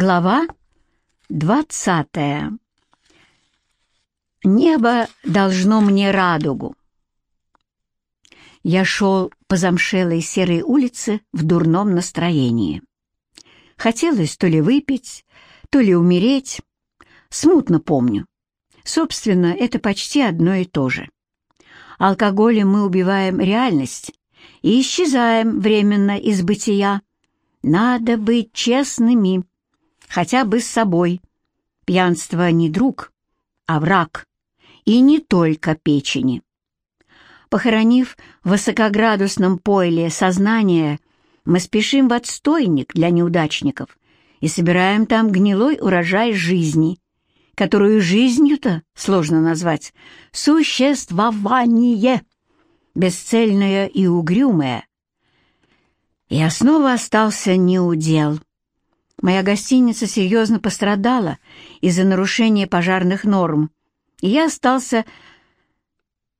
Глава двадцатая. Небо должно мне радугу. Я шел по замшелой серой улице в дурном настроении. Хотелось то ли выпить, то ли умереть. Смутно помню. Собственно, это почти одно и то же. Алкоголем мы убиваем реальность и исчезаем временно из бытия. Надо быть честными хотя бы с собой. Пьянство не друг, а враг, и не только печени. Похоронив в высокоградусном пойле сознание, мы спешим в отстойник для неудачников и собираем там гнилой урожай жизни, которую жизнью-то сложно назвать, существование, бесцельное и угрюмое. Я снова остался неудел. Моя гостиница серьезно пострадала из-за нарушения пожарных норм, и я остался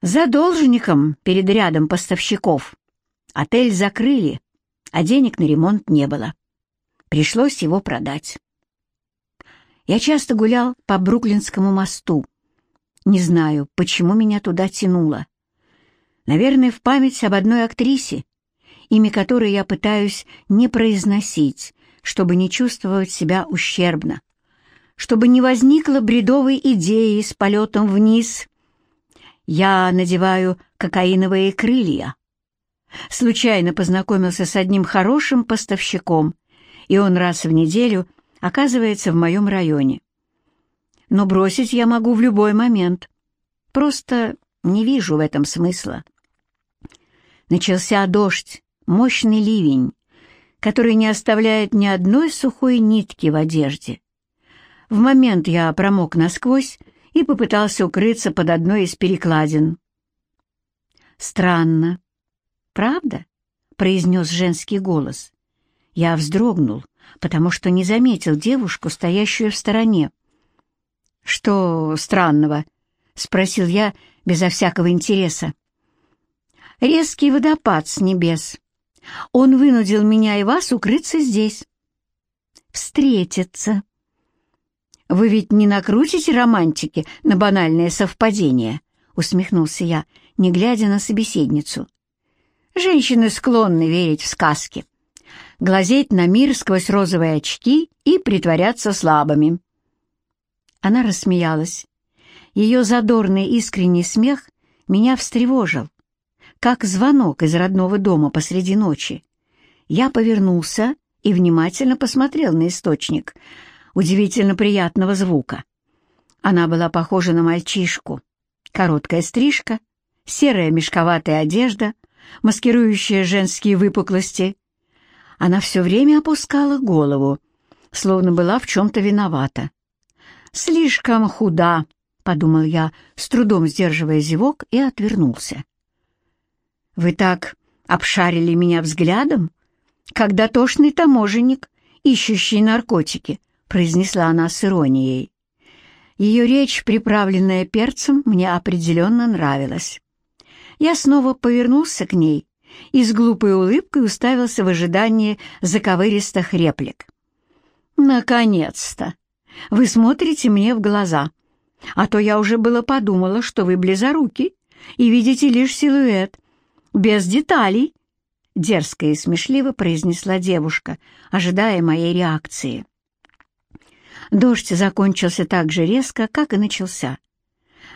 задолженником перед рядом поставщиков. Отель закрыли, а денег на ремонт не было. Пришлось его продать. Я часто гулял по Бруклинскому мосту. Не знаю, почему меня туда тянуло. Наверное, в память об одной актрисе, имя которой я пытаюсь не произносить, чтобы не чувствовать себя ущербно, чтобы не возникло бредовой идеи с полетом вниз. Я надеваю кокаиновые крылья. Случайно познакомился с одним хорошим поставщиком, и он раз в неделю оказывается в моем районе. Но бросить я могу в любой момент. Просто не вижу в этом смысла. Начался дождь, мощный ливень, который не оставляет ни одной сухой нитки в одежде. В момент я промок насквозь и попытался укрыться под одной из перекладин. «Странно. Правда?» — произнес женский голос. Я вздрогнул, потому что не заметил девушку, стоящую в стороне. «Что странного?» — спросил я безо всякого интереса. «Резкий водопад с небес. Он вынудил меня и вас укрыться здесь. Встретиться. Вы ведь не накрутите романтики на банальное совпадение, усмехнулся я, не глядя на собеседницу. Женщины склонны верить в сказки, глазеть на мир сквозь розовые очки и притворяться слабыми. Она рассмеялась. Ее задорный искренний смех меня встревожил как звонок из родного дома посреди ночи. Я повернулся и внимательно посмотрел на источник удивительно приятного звука. Она была похожа на мальчишку. Короткая стрижка, серая мешковатая одежда, маскирующая женские выпуклости. Она все время опускала голову, словно была в чем-то виновата. «Слишком худа», — подумал я, с трудом сдерживая зевок, и отвернулся. Вы так обшарили меня взглядом, как дотошный таможенник, ищущий наркотики, произнесла она с иронией. Ее речь, приправленная перцем, мне определенно нравилась. Я снова повернулся к ней и с глупой улыбкой уставился в ожидании заковыристых реплик. «Наконец-то! Вы смотрите мне в глаза, а то я уже было подумала, что вы близоруки и видите лишь силуэт, без деталей», — дерзко и смешливо произнесла девушка, ожидая моей реакции. Дождь закончился так же резко, как и начался.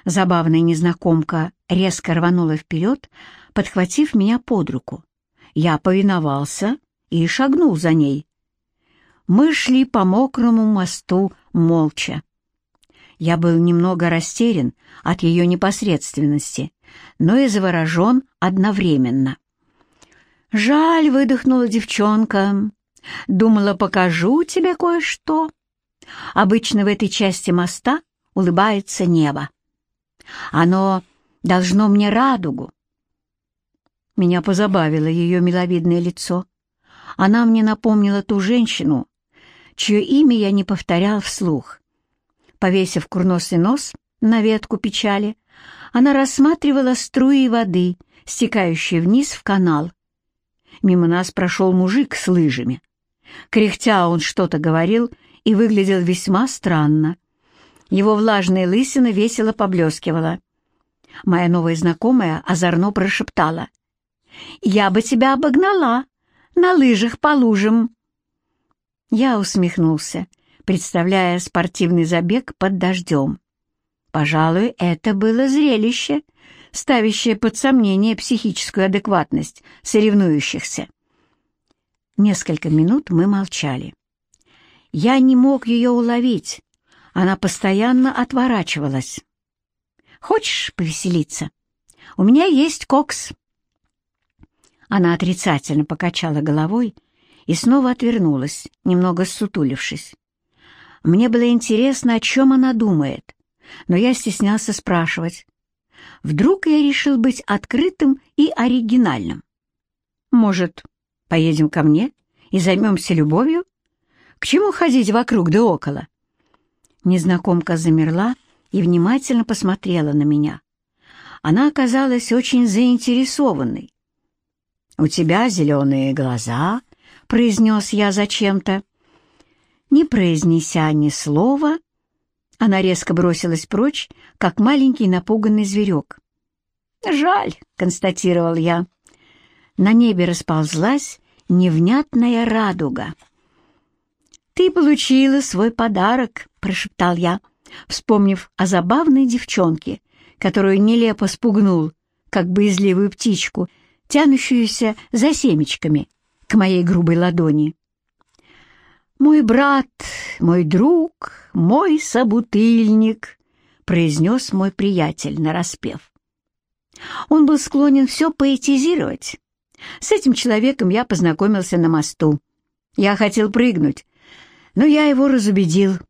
Забавная незнакомка резко рванула вперед, подхватив меня под руку. Я повиновался и шагнул за ней. Мы шли по мокрому мосту молча. Я был немного растерян от ее непосредственности, но и заворожен одновременно. «Жаль», — выдохнула девчонка. «Думала, покажу тебе кое-что». Обычно в этой части моста улыбается небо. Оно должно мне радугу. Меня позабавило ее миловидное лицо. Она мне напомнила ту женщину, чье имя я не повторял вслух. Повесив курносый нос на ветку печали, она рассматривала струи воды, стекающие вниз в канал. Мимо нас прошел мужик с лыжами. Кряхтя он что-то говорил и выглядел весьма странно. Его влажная лысина весело поблескивала. Моя новая знакомая озорно прошептала. «Я бы тебя обогнала на лыжах по лужам». Я усмехнулся, представляя спортивный забег под дождем. Пожалуй, это было зрелище, ставящее под сомнение психическую адекватность соревнующихся. Несколько минут мы молчали. Я не мог ее уловить, она постоянно отворачивалась. «Хочешь повеселиться? У меня есть кокс». Она отрицательно покачала головой и снова отвернулась, немного ссутулившись. Мне было интересно, о чем она думает, но я стеснялся спрашивать. Вдруг я решил быть открытым и оригинальным. «Может, поедем ко мне и займемся любовью? К чему ходить вокруг да около?» Незнакомка замерла и внимательно посмотрела на меня. Она оказалась очень заинтересованной. «У тебя зеленые глаза», — произнес я зачем-то. Не произнеся ни слова, она резко бросилась прочь, как маленький напуганный зверек. «Жаль», — констатировал я. На небе расползлась невнятная радуга. «Ты получила свой подарок», — прошептал я, вспомнив о забавной девчонке, которую нелепо спугнул, как боязливую птичку, тянущуюся за семечками к моей грубой ладони. «Мой брат, мой друг, мой собутыльник», — произнес мой приятель, нараспев. Он был склонен все поэтизировать. С этим человеком я познакомился на мосту. Я хотел прыгнуть, но я его разубедил.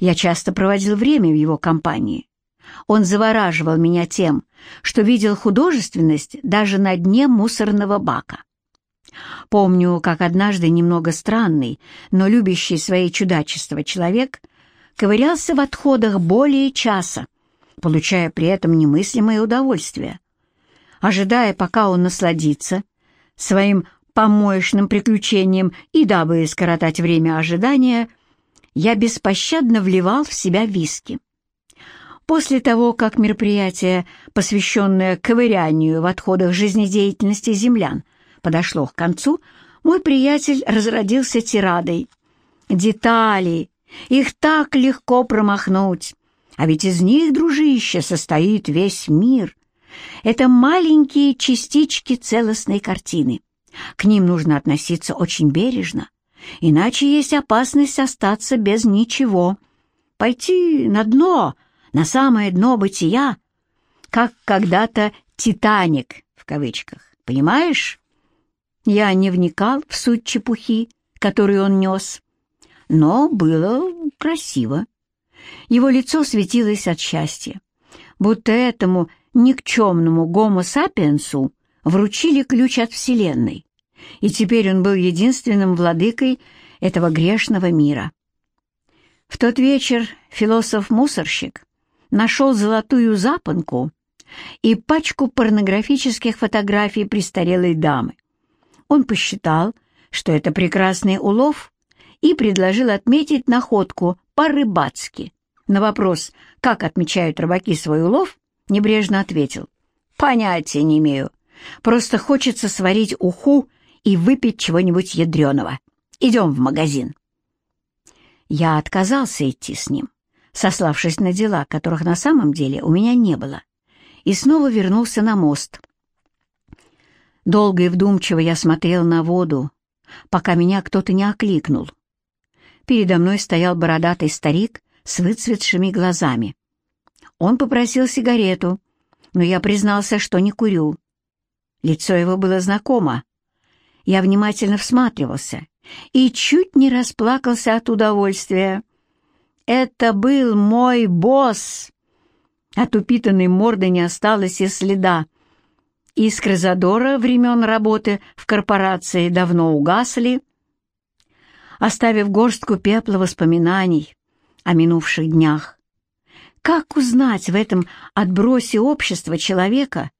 Я часто проводил время в его компании. Он завораживал меня тем, что видел художественность даже на дне мусорного бака. Помню, как однажды немного странный, но любящий свои чудачества человек ковырялся в отходах более часа, получая при этом немыслимое удовольствие. Ожидая, пока он насладится своим помоечным приключением и дабы скоротать время ожидания, я беспощадно вливал в себя виски. После того, как мероприятие, посвященное ковырянию в отходах жизнедеятельности землян, подошло к концу, мой приятель разродился тирадой. «Детали! Их так легко промахнуть! А ведь из них, дружище, состоит весь мир. Это маленькие частички целостной картины. К ним нужно относиться очень бережно, иначе есть опасность остаться без ничего, пойти на дно, на самое дно бытия, как когда-то «Титаник» в кавычках, понимаешь? Я не вникал в суть чепухи, которую он нес, но было красиво. Его лицо светилось от счастья, будто этому никчемному гомо-сапиенсу вручили ключ от Вселенной, и теперь он был единственным владыкой этого грешного мира. В тот вечер философ-мусорщик нашел золотую запонку и пачку порнографических фотографий престарелой дамы. Он посчитал, что это прекрасный улов, и предложил отметить находку по-рыбацки. На вопрос, как отмечают рыбаки свой улов, небрежно ответил. «Понятия не имею. Просто хочется сварить уху и выпить чего-нибудь ядреного. Идем в магазин». Я отказался идти с ним, сославшись на дела, которых на самом деле у меня не было, и снова вернулся на мост. Долго и вдумчиво я смотрел на воду, пока меня кто-то не окликнул. Передо мной стоял бородатый старик с выцветшими глазами. Он попросил сигарету, но я признался, что не курю. Лицо его было знакомо. Я внимательно всматривался и чуть не расплакался от удовольствия. Это был мой босс! От упитанной морды не осталось и следа. Искры задора времен работы в корпорации давно угасли, оставив горстку пепла воспоминаний о минувших днях. Как узнать в этом отбросе общества человека,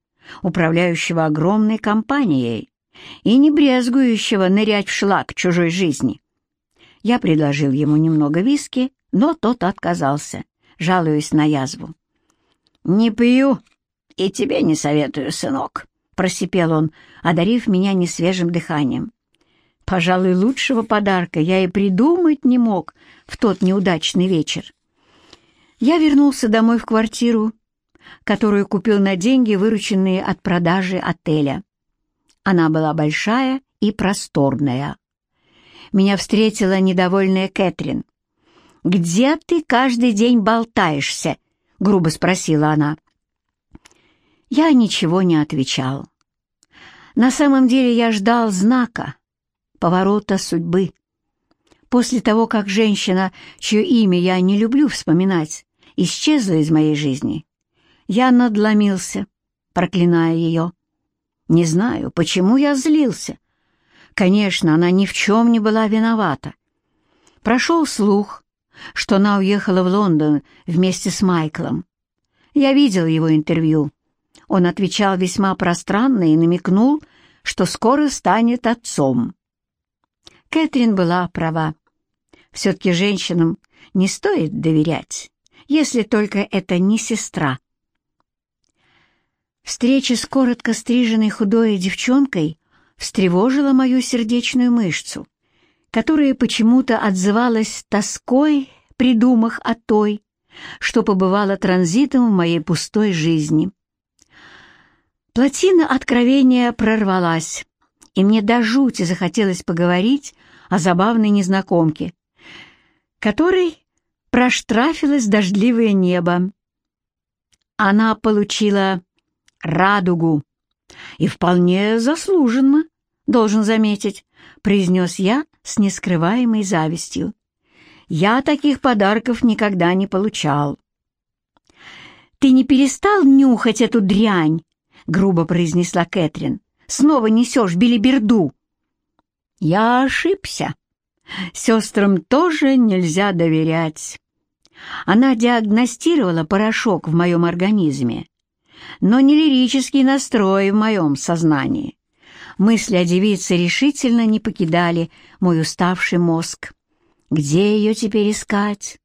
управляющего огромной компанией и не брезгующего нырять в шлак чужой жизни? Я предложил ему немного виски, но тот отказался, жалуясь на язву. «Не пью и тебе не советую, сынок», — просипел он, одарив меня несвежим дыханием. Пожалуй, лучшего подарка я и придумать не мог в тот неудачный вечер. Я вернулся домой в квартиру, которую купил на деньги, вырученные от продажи отеля. Она была большая и просторная. Меня встретила недовольная Кэтрин. «Где ты каждый день болтаешься?» — грубо спросила она. Я ничего не отвечал. На самом деле я ждал знака, поворота судьбы. После того, как женщина, чье имя я не люблю вспоминать, исчезла из моей жизни, я надломился, проклиная ее. Не знаю, почему я злился. Конечно, она ни в чем не была виновата. Прошел слух, что она уехала в Лондон вместе с Майклом. Я видел его интервью. Он отвечал весьма пространно и намекнул, что скоро станет отцом. Кэтрин была права. Все-таки женщинам не стоит доверять, если только это не сестра. Встреча с коротко стриженной худой девчонкой встревожила мою сердечную мышцу, которая почему-то отзывалась тоской при думах о той, что побывала транзитом в моей пустой жизни. Плотина откровения прорвалась, и мне до жути захотелось поговорить о забавной незнакомке, которой проштрафилось дождливое небо. Она получила радугу и вполне заслуженно, должен заметить, произнес я с нескрываемой завистью. Я таких подарков никогда не получал. «Ты не перестал нюхать эту дрянь?» — грубо произнесла Кэтрин. «Снова несешь билиберду». «Я ошибся. Сестрам тоже нельзя доверять». Она диагностировала порошок в моем организме, но не лирический настрой в моем сознании. Мысли о девице решительно не покидали мой уставший мозг. Где ее теперь искать?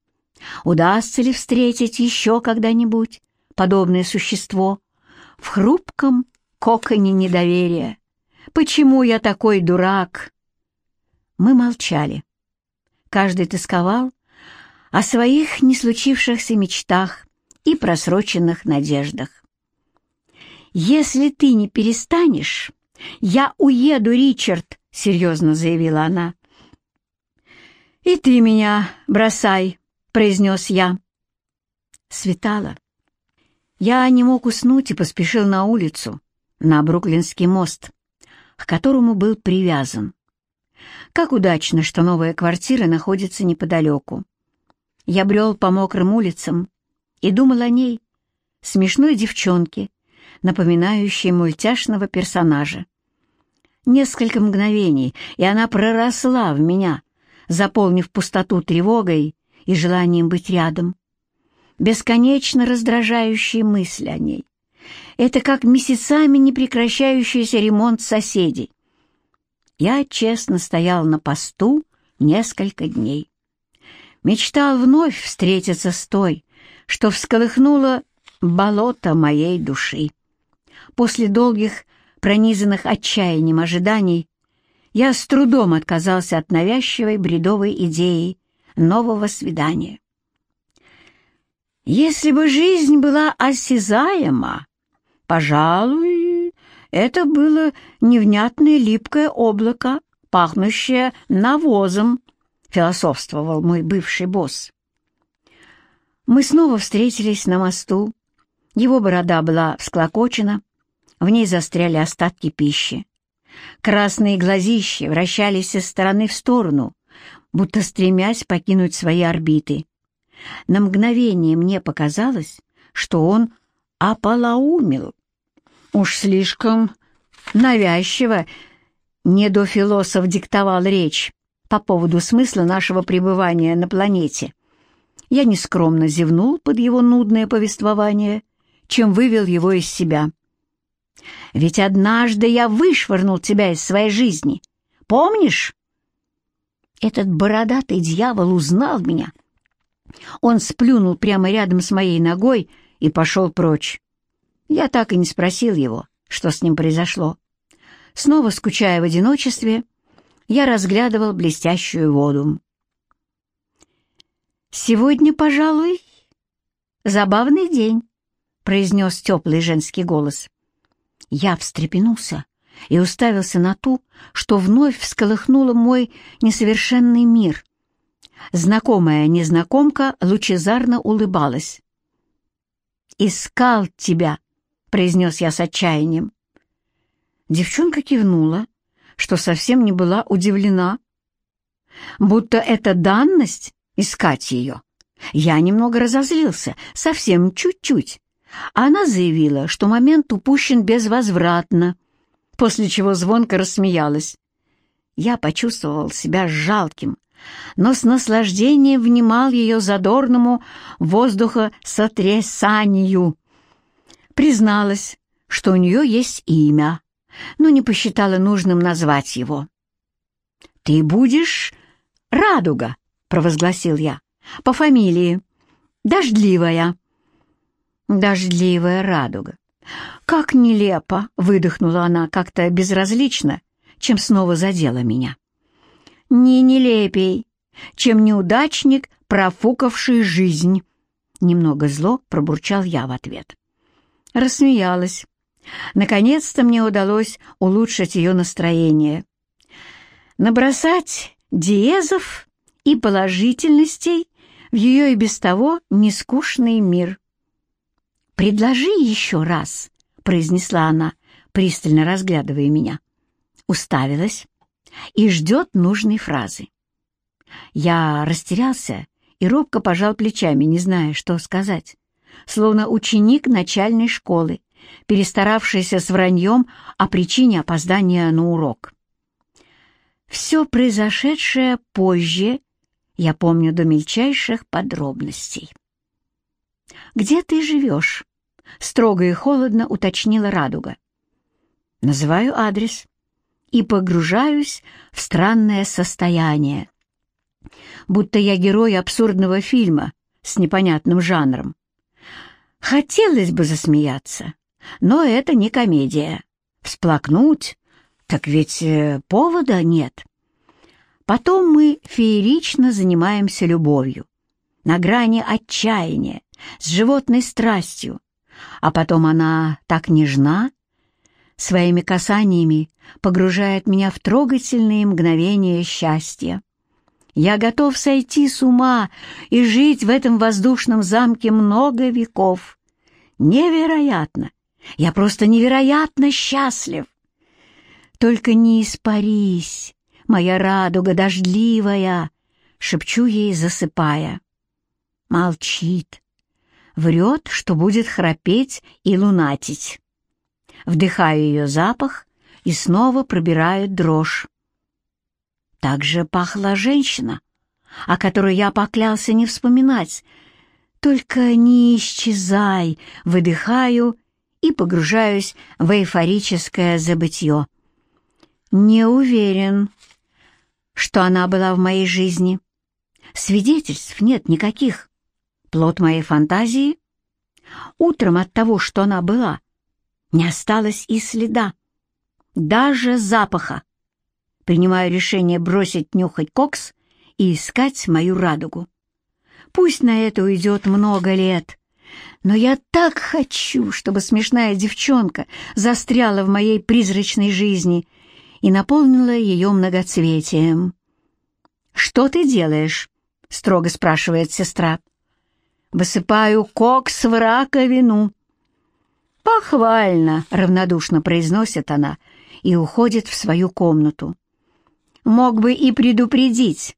Удастся ли встретить еще когда-нибудь подобное существо в хрупком коконе недоверия? Почему я такой дурак? Мы молчали. Каждый тосковал о своих не случившихся мечтах и просроченных надеждах. «Если ты не перестанешь, я уеду, Ричард», — серьезно заявила она. «И ты меня бросай», — произнес я. Светало. Я не мог уснуть и поспешил на улицу, на Бруклинский мост, к которому был привязан. Как удачно, что новая квартира находится неподалеку. Я брел по мокрым улицам и думал о ней, смешной девчонке, напоминающей мультяшного персонажа. Несколько мгновений, и она проросла в меня, заполнив пустоту тревогой и желанием быть рядом. Бесконечно раздражающие мысли о ней. Это как месяцами непрекращающийся ремонт соседей. Я честно стоял на посту несколько дней. Мечтал вновь встретиться с той, что всколыхнуло болото моей души. После долгих, пронизанных отчаянием ожиданий, я с трудом отказался от навязчивой бредовой идеи нового свидания. Если бы жизнь была осязаема, пожалуй, это было невнятное липкое облако, пахнущее навозом, философствовал мой бывший босс. Мы снова встретились на мосту. Его борода была всклокочена, в ней застряли остатки пищи. Красные глазища вращались из стороны в сторону, будто стремясь покинуть свои орбиты. На мгновение мне показалось, что он ополоумил. Уж слишком навязчиво недофилософ диктовал речь по поводу смысла нашего пребывания на планете. Я нескромно зевнул под его нудное повествование, чем вывел его из себя. Ведь однажды я вышвырнул тебя из своей жизни. Помнишь?» Этот бородатый дьявол узнал меня. Он сплюнул прямо рядом с моей ногой и пошел прочь. Я так и не спросил его, что с ним произошло. Снова скучая в одиночестве, я разглядывал блестящую воду. «Сегодня, пожалуй, забавный день», — произнес теплый женский голос. Я встрепенулся и уставился на ту, что вновь всколыхнула мой несовершенный мир. Знакомая незнакомка лучезарно улыбалась. «Искал тебя», — произнес я с отчаянием. Девчонка кивнула, что совсем не была удивлена. Будто это данность искать ее. Я немного разозлился, совсем чуть-чуть. Она заявила, что момент упущен безвозвратно, после чего звонко рассмеялась. Я почувствовал себя жалким, но с наслаждением внимал ее задорному воздухосотрясанию. Призналась, что у нее есть имя, но не посчитала нужным назвать его. «Ты будешь Радуга», — провозгласил я, — «по фамилии. Дождливая». «Дождливая радуга». «Как нелепо!» — выдохнула она как-то безразлично, чем снова задела меня. «Не нелепей, чем неудачник, профукавший жизнь!» Немного зло пробурчал я в ответ. Рассмеялась. Наконец-то мне удалось улучшить ее настроение. Набросать диезов и положительностей в ее и без того нескучный мир. «Предложи еще раз», — произнесла она, пристально разглядывая меня. Уставилась и ждет нужной фразы. Я растерялся и робко пожал плечами, не зная, что сказать, словно ученик начальной школы, перестаравшийся с враньем о причине опоздания на урок. Все произошедшее позже я помню до мельчайших подробностей. «Где ты живешь?» — строго и холодно уточнила радуга. Называю адрес и погружаюсь в странное состояние, будто я герой абсурдного фильма с непонятным жанром. Хотелось бы засмеяться, но это не комедия. Всплакнуть? Так ведь э, повода нет. Потом мы феерично занимаемся любовью, на грани отчаяния, с животной страстью, а потом она так нежна, своими касаниями погружает меня в трогательные мгновения счастья. Я готов сойти с ума и жить в этом воздушном замке много веков. Невероятно! Я просто невероятно счастлив. Только не испарись, моя радуга дождливая, шепчу ей, засыпая. Молчит, врет, что будет храпеть и лунатить. Вдыхаю ее запах и снова пробирает дрожь. Так же пахла женщина, о которой я поклялся не вспоминать. Только не исчезай, выдыхаю и погружаюсь в эйфорическое забытье. Не уверен, что она была в моей жизни. Свидетельств нет никаких. Плод моей фантазии? Утром от того, что она была, не осталось и следа. Даже запаха. Принимаю решение бросить нюхать кокс и искать мою радугу. Пусть на это уйдет много лет, но я так хочу, чтобы смешная девчонка застряла в моей призрачной жизни и наполнила ее многоцветием. «Что ты делаешь?» — строго спрашивает сестра. «Высыпаю кокс в раковину». «Похвально!» — равнодушно произносит она и уходит в свою комнату. «Мог бы и предупредить,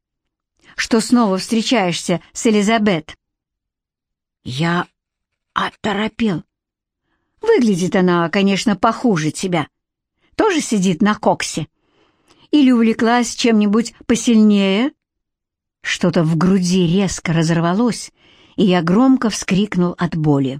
что снова встречаешься с Элизабет». Я оторопел. Выглядит она, конечно, похуже тебя. Тоже сидит на коксе. Или увлеклась чем-нибудь посильнее? Что-то в груди резко разорвалось, и я громко вскрикнул от боли.